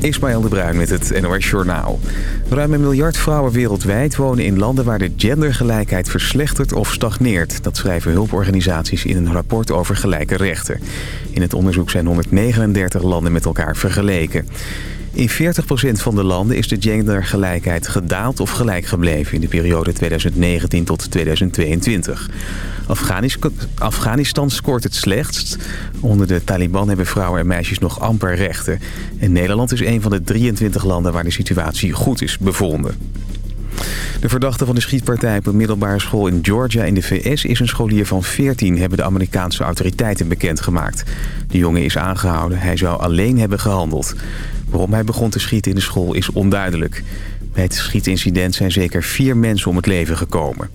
Ismaël de Bruin met het NOS Journaal. Ruim een miljard vrouwen wereldwijd wonen in landen waar de gendergelijkheid verslechtert of stagneert. Dat schrijven hulporganisaties in een rapport over gelijke rechten. In het onderzoek zijn 139 landen met elkaar vergeleken. In 40% van de landen is de gendergelijkheid gedaald of gelijk gebleven... in de periode 2019 tot 2022. Afghanistan scoort het slechtst. Onder de Taliban hebben vrouwen en meisjes nog amper rechten. En Nederland is een van de 23 landen waar de situatie goed is bevonden. De verdachte van de schietpartij op een middelbare school in Georgia in de VS is een scholier van 14, hebben de Amerikaanse autoriteiten bekendgemaakt. De jongen is aangehouden, hij zou alleen hebben gehandeld. Waarom hij begon te schieten in de school is onduidelijk. Bij het schietincident zijn zeker vier mensen om het leven gekomen.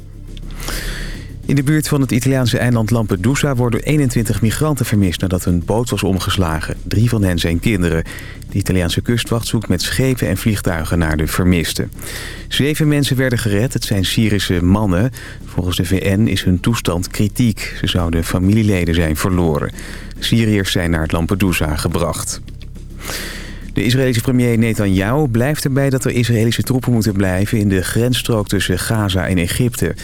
In de buurt van het Italiaanse eiland Lampedusa worden 21 migranten vermist nadat een boot was omgeslagen. Drie van hen zijn kinderen. De Italiaanse kustwacht zoekt met schepen en vliegtuigen naar de vermisten. Zeven mensen werden gered, het zijn Syrische mannen. Volgens de VN is hun toestand kritiek. Ze zouden familieleden zijn verloren. Syriërs zijn naar Lampedusa gebracht. De Israëlische premier Netanyahu blijft erbij dat er Israëlische troepen moeten blijven... in de grensstrook tussen Gaza en Egypte.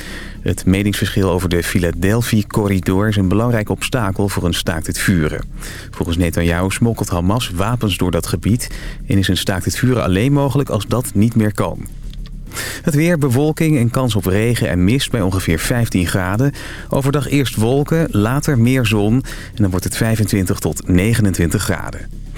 Het meningsverschil over de Philadelphia-corridor is een belangrijk obstakel voor een staakt het vuren. Volgens Netanyahu smokkelt Hamas wapens door dat gebied... en is een staakt het vuren alleen mogelijk als dat niet meer kan. Het weer, bewolking en kans op regen en mist bij ongeveer 15 graden. Overdag eerst wolken, later meer zon en dan wordt het 25 tot 29 graden.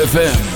ZFM.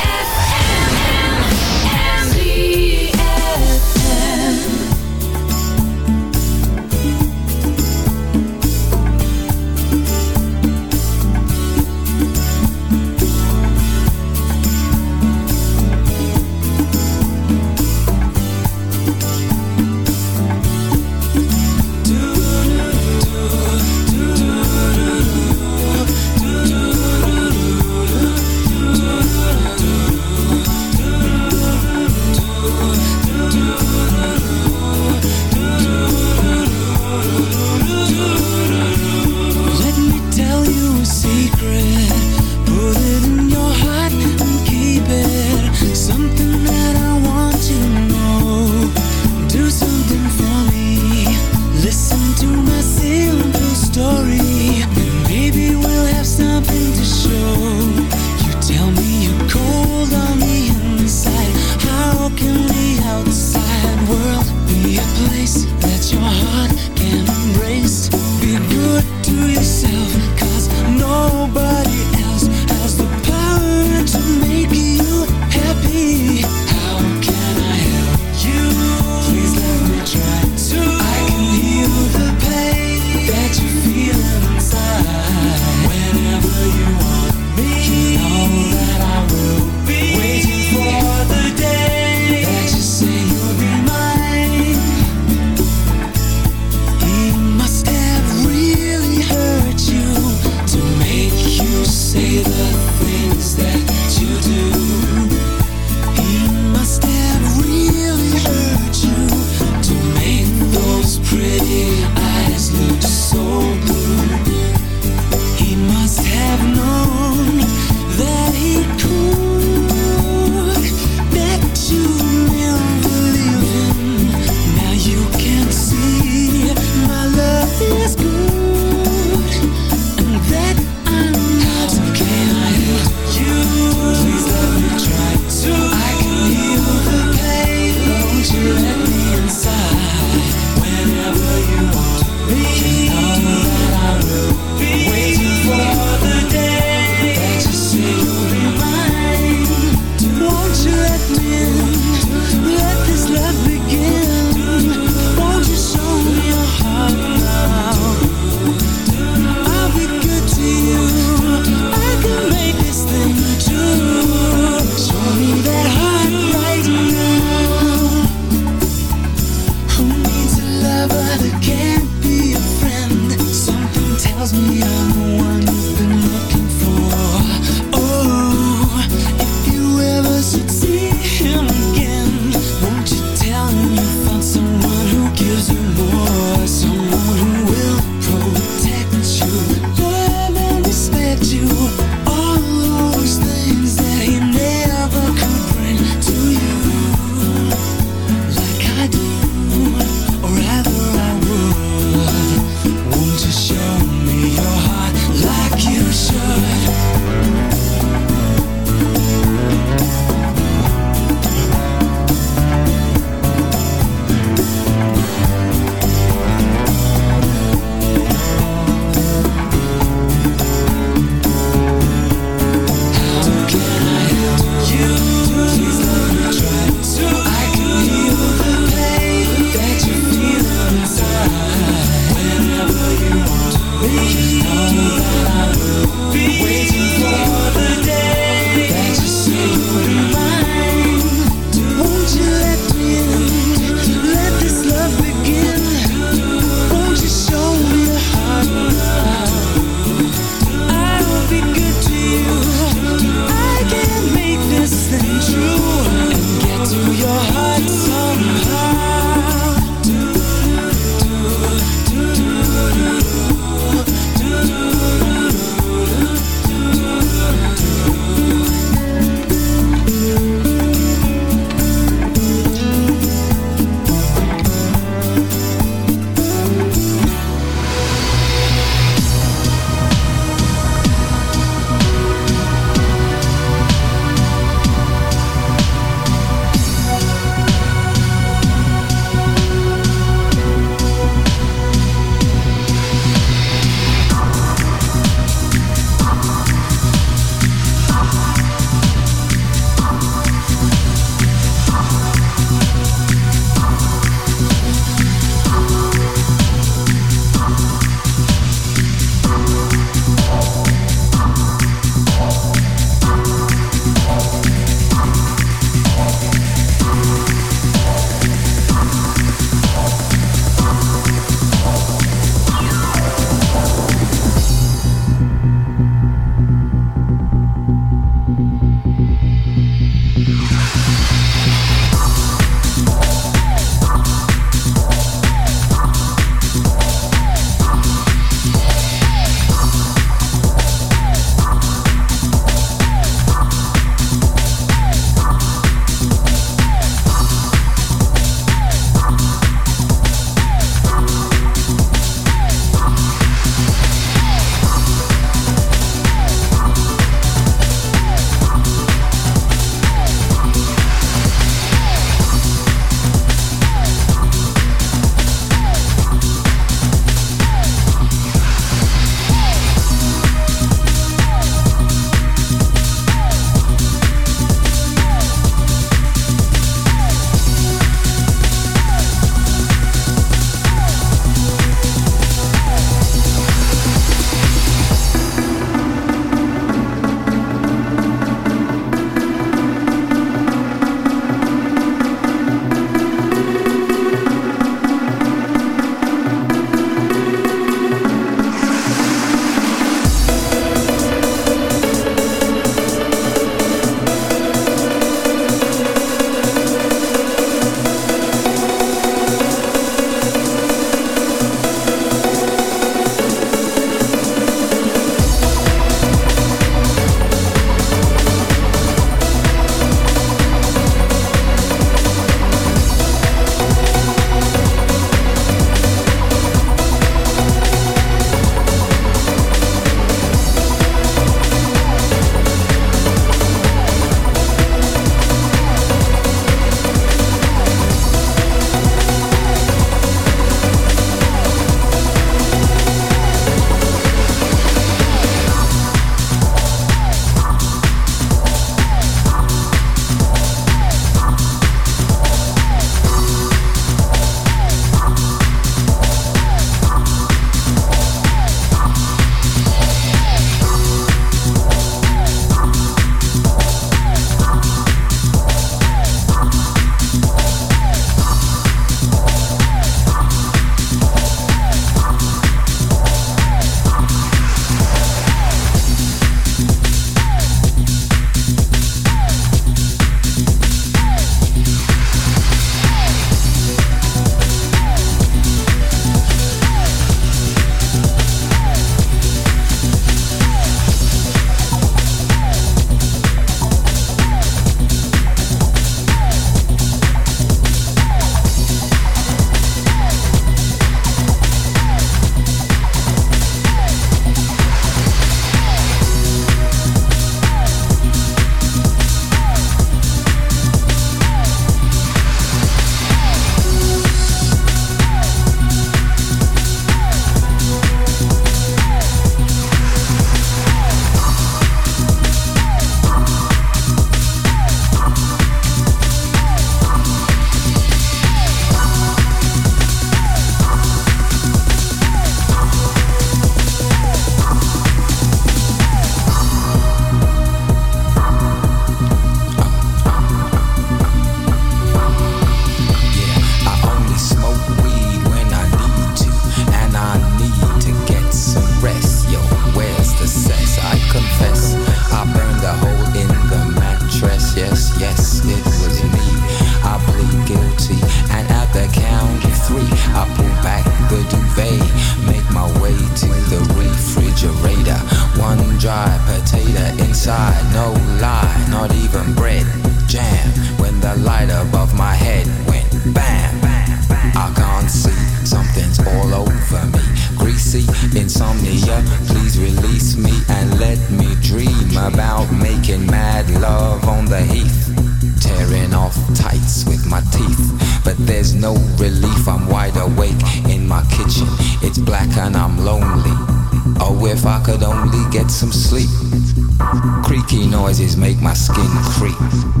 Noises make my skin creep.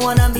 wanna be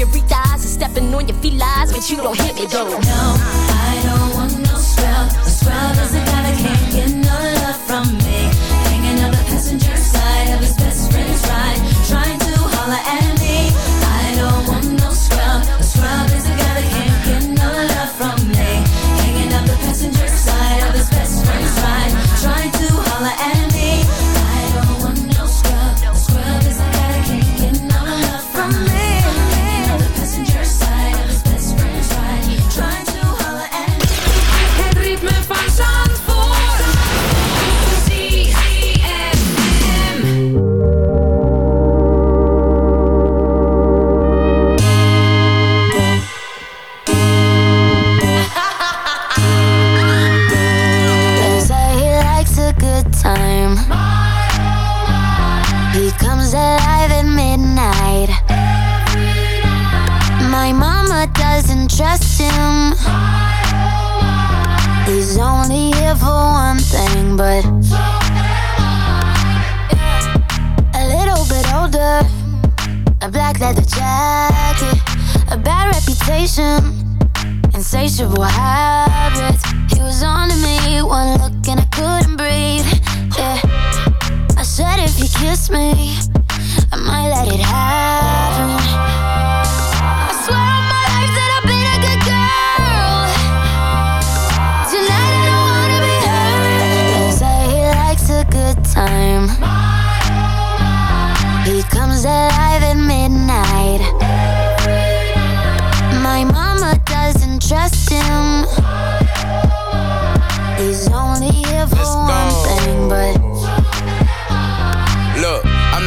on your thighs and stepping on your feet lies, but you don't hit me though. No, I don't want no scrub. The scrub is a. but so yeah. A little bit older, a black leather jacket, a bad reputation, insatiable habits. He was on to me, one look and I couldn't breathe. Yeah. I said if you kiss me